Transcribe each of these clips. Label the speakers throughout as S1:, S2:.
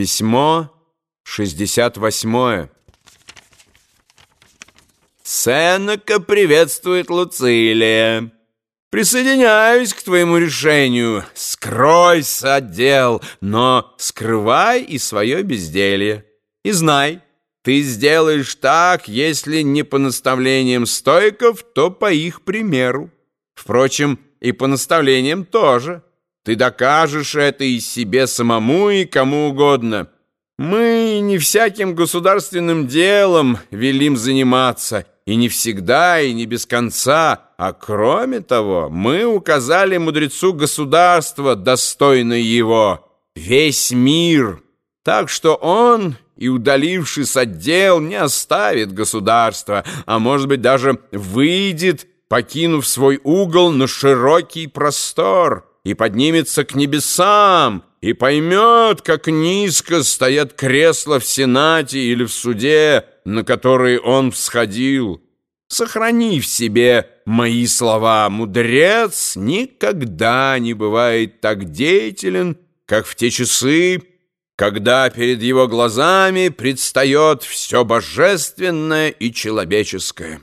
S1: Письмо 68. Сенека приветствует Луцилия. Присоединяюсь к твоему решению. Скройся от дел, но скрывай и свое безделье. И знай, ты сделаешь так, если не по наставлениям стойков, то по их примеру. Впрочем, и по наставлениям тоже. Ты докажешь это и себе самому, и кому угодно. Мы не всяким государственным делом велим заниматься, и не всегда, и не без конца, а кроме того, мы указали мудрецу государства, достойное его, весь мир, так что он, и удалившись от дел, не оставит государства, а может быть даже выйдет, покинув свой угол на широкий простор» и поднимется к небесам, и поймет, как низко стоят кресла в Сенате или в суде, на которые он всходил. Сохрани в себе мои слова. Мудрец никогда не бывает так деятелен, как в те часы, когда перед его глазами предстает все божественное и человеческое.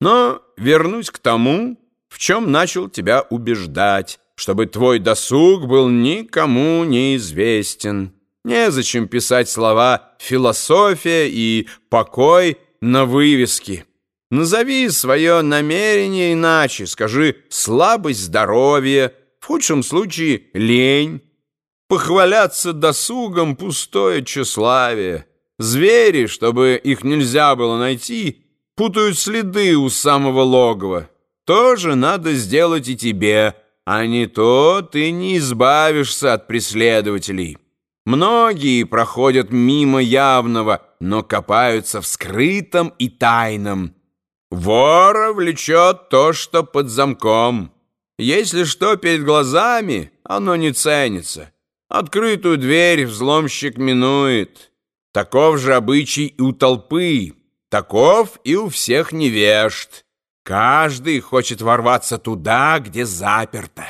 S1: Но вернусь к тому, в чем начал тебя убеждать, чтобы твой досуг был никому неизвестен. Незачем писать слова «философия» и «покой» на вывеске. Назови свое намерение иначе, скажи «слабость здоровья», в худшем случае «лень». Похваляться досугом — пустое тщеславие. Звери, чтобы их нельзя было найти, путают следы у самого логова. Тоже надо сделать и тебе — а не то ты не избавишься от преследователей. Многие проходят мимо явного, но копаются в скрытом и тайном. Вора влечет то, что под замком. Если что перед глазами, оно не ценится. Открытую дверь взломщик минует. Таков же обычай и у толпы, таков и у всех невежд. Каждый хочет ворваться туда, где заперто.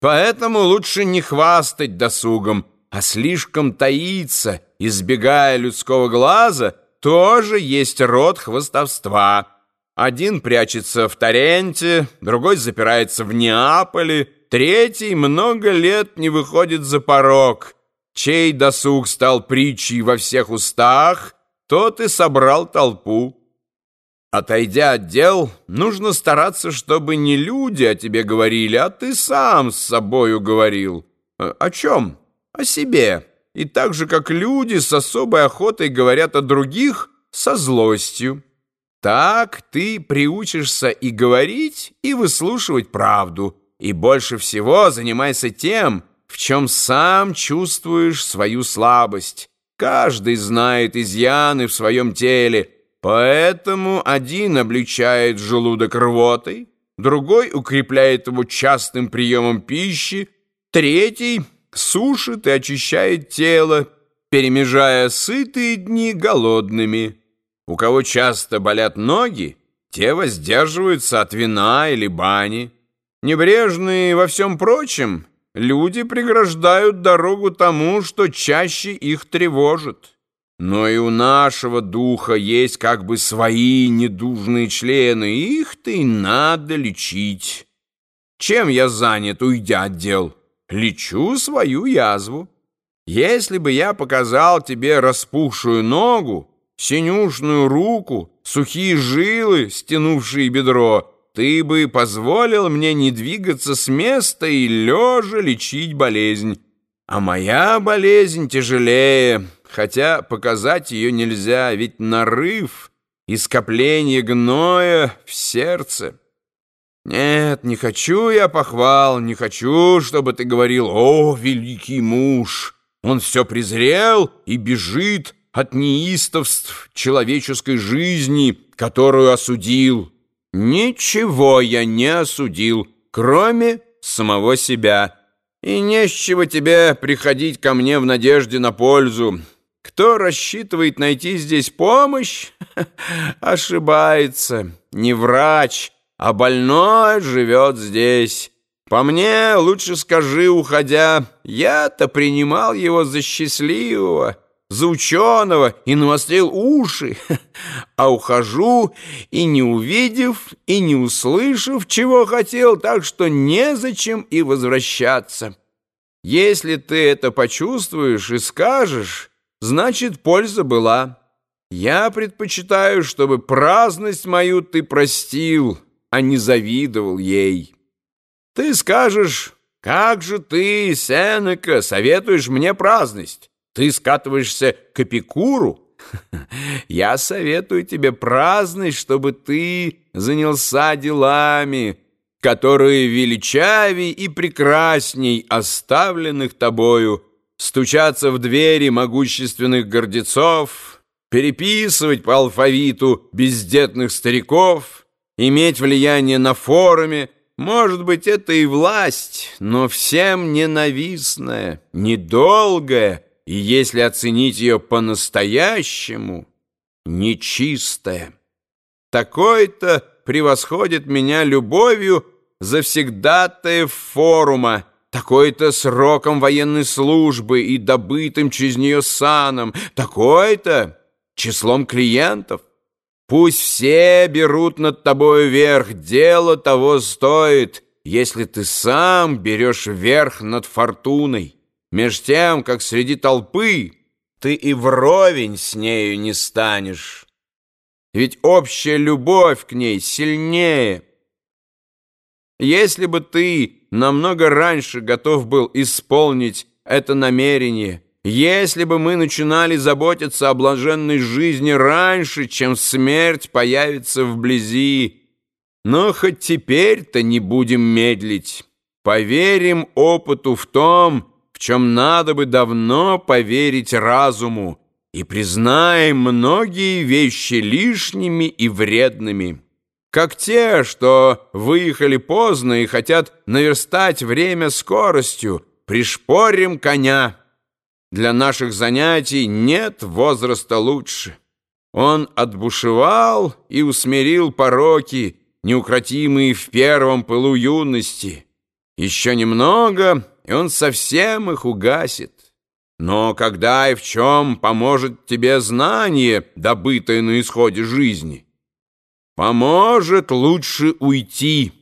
S1: Поэтому лучше не хвастать досугом, а слишком таиться, избегая людского глаза, тоже есть род хвастовства. Один прячется в Таренте, другой запирается в Неаполе, третий много лет не выходит за порог. Чей досуг стал притчей во всех устах, тот и собрал толпу. Отойдя от дел, нужно стараться, чтобы не люди о тебе говорили, а ты сам с собою говорил. Э, о чем? О себе. И так же, как люди с особой охотой говорят о других, со злостью. Так ты приучишься и говорить, и выслушивать правду, и больше всего занимайся тем, в чем сам чувствуешь свою слабость. Каждый знает изъяны в своем теле, Поэтому один обличает желудок рвотой, другой укрепляет его частым приемом пищи, третий сушит и очищает тело, перемежая сытые дни голодными. У кого часто болят ноги, те воздерживаются от вина или бани. Небрежные во всем прочем, люди преграждают дорогу тому, что чаще их тревожит. Но и у нашего духа есть как бы свои недужные члены, их-то и надо лечить. Чем я занят, уйдя от дел? Лечу свою язву. Если бы я показал тебе распухшую ногу, синюшную руку, сухие жилы, стянувшие бедро, ты бы позволил мне не двигаться с места и лежа лечить болезнь. А моя болезнь тяжелее, хотя показать ее нельзя, ведь нарыв и скопление гноя в сердце. Нет, не хочу я похвал, не хочу, чтобы ты говорил, о, великий муж, он все презрел и бежит от неистовств человеческой жизни, которую осудил. Ничего я не осудил, кроме самого себя». И не с чего тебе приходить ко мне в надежде на пользу. Кто рассчитывает найти здесь помощь, ошибается. Не врач, а больной живет здесь. По мне, лучше скажи, уходя, я-то принимал его за счастливого, за ученого и навострил уши, а ухожу и не увидев, и не услышав, чего хотел, так что незачем и возвращаться. Если ты это почувствуешь и скажешь, значит, польза была. Я предпочитаю, чтобы праздность мою ты простил, а не завидовал ей. Ты скажешь, как же ты, Сенека, советуешь мне праздность? Ты скатываешься к Эпикуру? Я советую тебе праздность, чтобы ты занялся делами, которые величавей и прекрасней оставленных тобою, стучаться в двери могущественных гордецов, переписывать по алфавиту бездетных стариков, иметь влияние на форуме, может быть, это и власть, но всем ненавистная, недолгая, и если оценить ее по-настоящему, нечистая. Такой-то превосходит меня любовью завсегдатая форума, такой-то сроком военной службы и добытым через нее саном, такой-то числом клиентов. Пусть все берут над тобою верх, дело того стоит, если ты сам берешь верх над фортуной. Меж тем, как среди толпы ты и вровень с нею не станешь». Ведь общая любовь к ней сильнее. Если бы ты намного раньше готов был исполнить это намерение, если бы мы начинали заботиться о блаженной жизни раньше, чем смерть появится вблизи, но хоть теперь-то не будем медлить. Поверим опыту в том, в чем надо бы давно поверить разуму, и признаем многие вещи лишними и вредными, как те, что выехали поздно и хотят наверстать время скоростью, пришпорим коня. Для наших занятий нет возраста лучше. Он отбушевал и усмирил пороки, неукротимые в первом пылу юности. Еще немного, и он совсем их угасит. Но когда и в чем поможет тебе знание, добытое на исходе жизни? Поможет лучше уйти.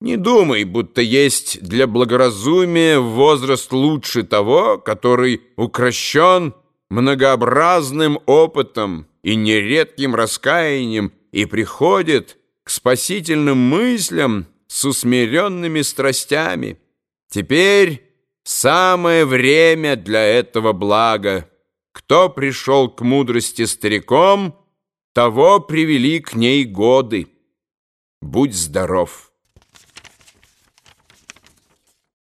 S1: Не думай, будто есть для благоразумия возраст лучше того, который укращен многообразным опытом и нередким раскаянием и приходит к спасительным мыслям с усмиренными страстями. Теперь Самое время для этого блага. Кто пришел к мудрости стариком, того привели к ней годы. Будь здоров!